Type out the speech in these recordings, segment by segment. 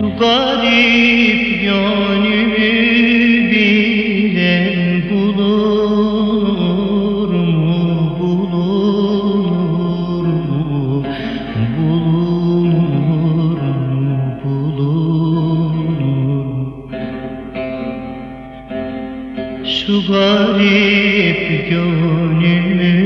Şu garip gönlümü bilen bulunur mu, bulunur mu? Bulunur mu, bulunur mu? Şu garip gönlümü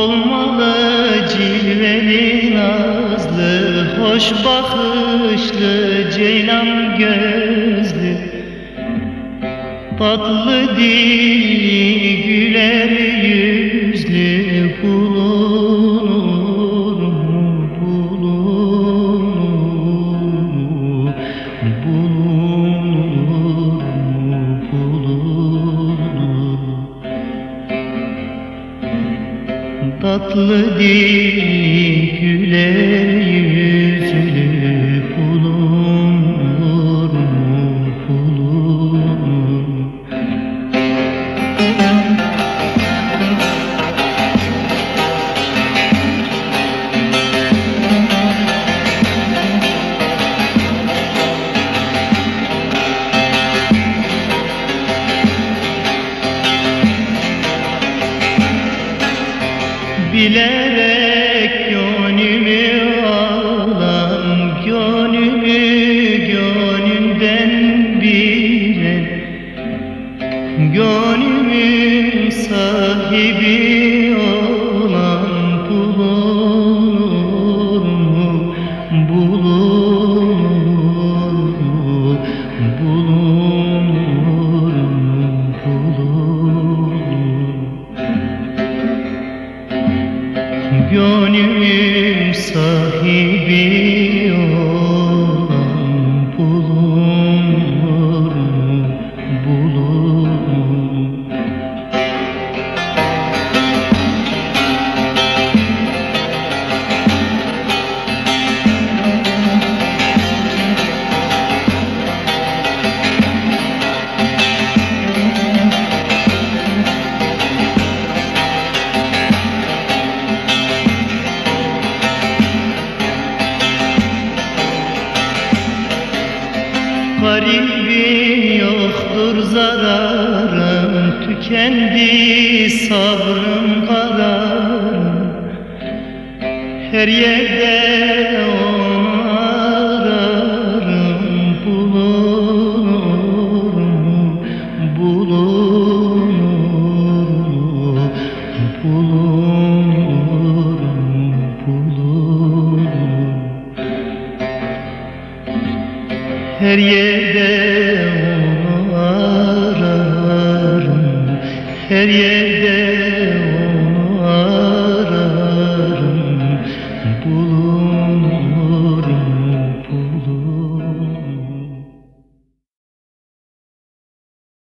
Olmalı cilveli nazlı Hoş bakışlı ceylan gözlü. Tatlı dilli güler yüzlü Tatlı dilli güler yüzlü Bilerek gönlümü Garibin yoktur zararım Tükendi sabrım kararım Her yerde Her yerde onu ararım. Her yerde onu ararım. Bulunur mu,